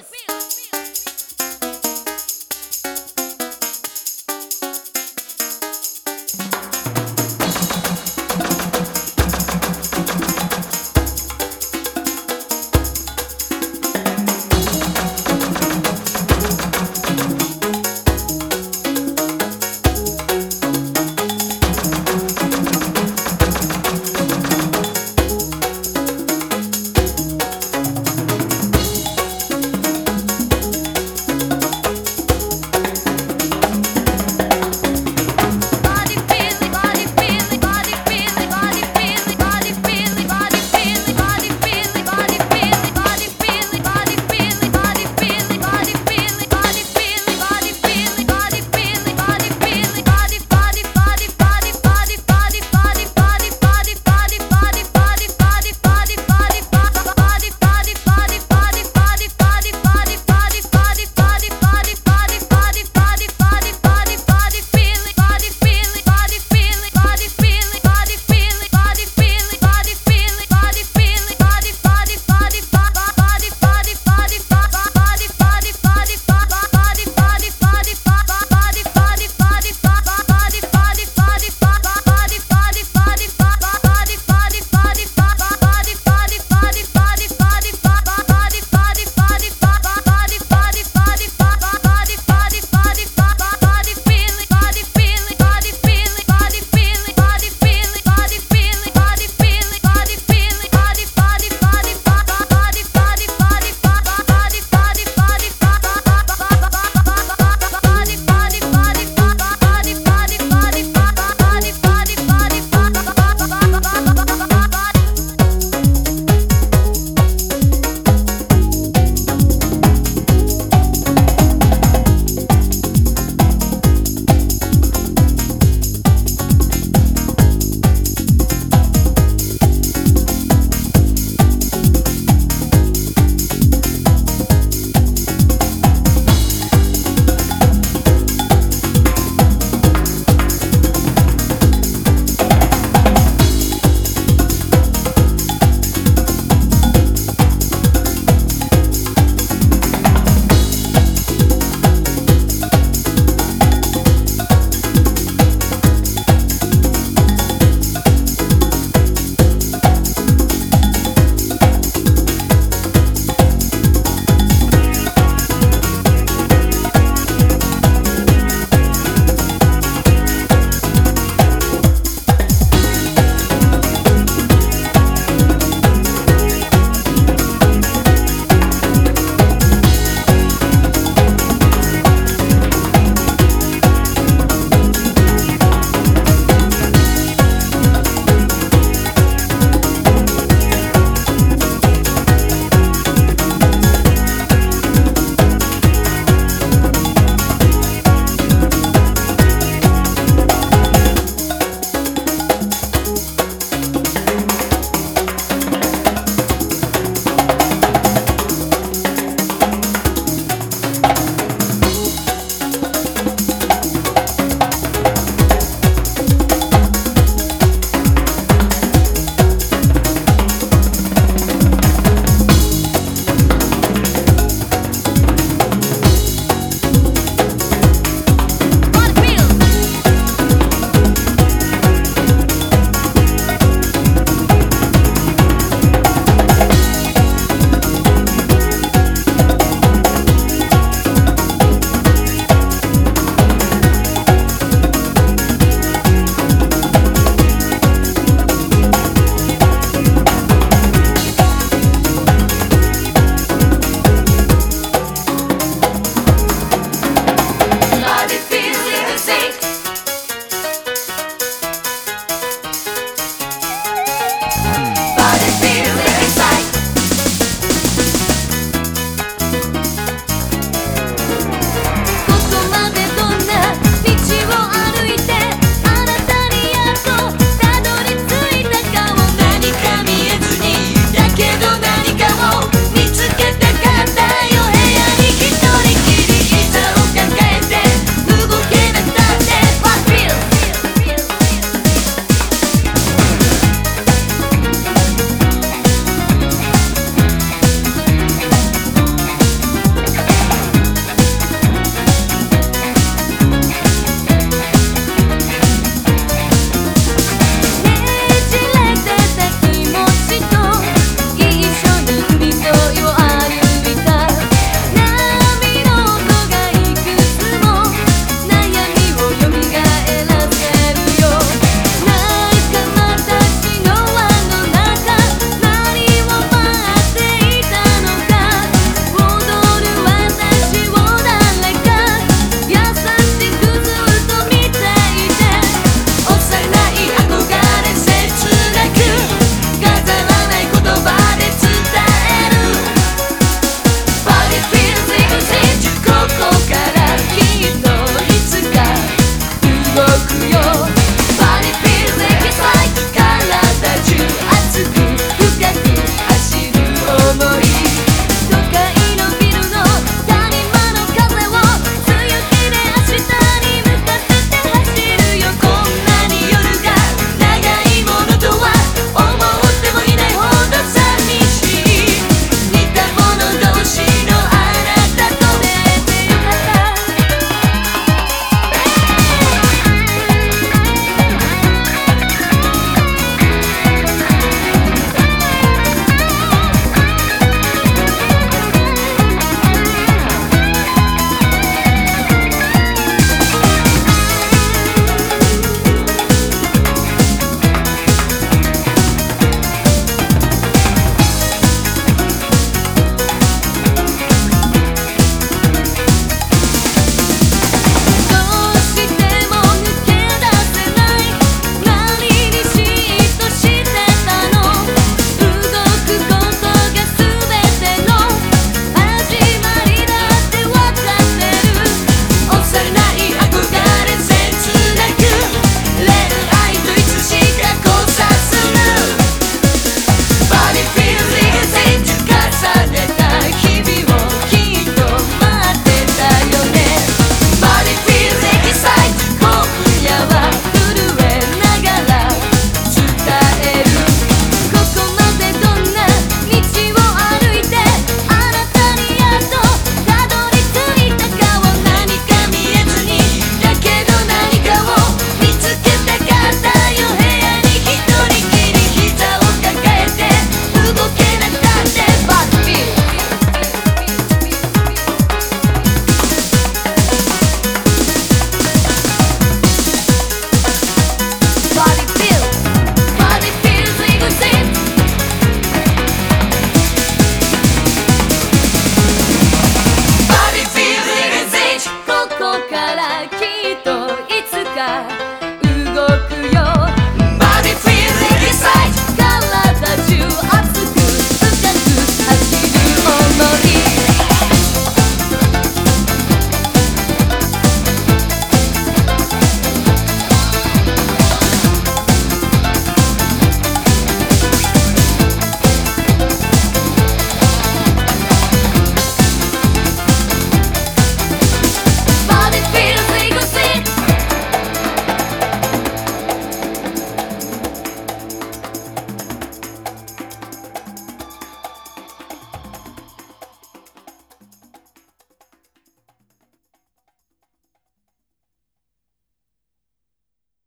bills.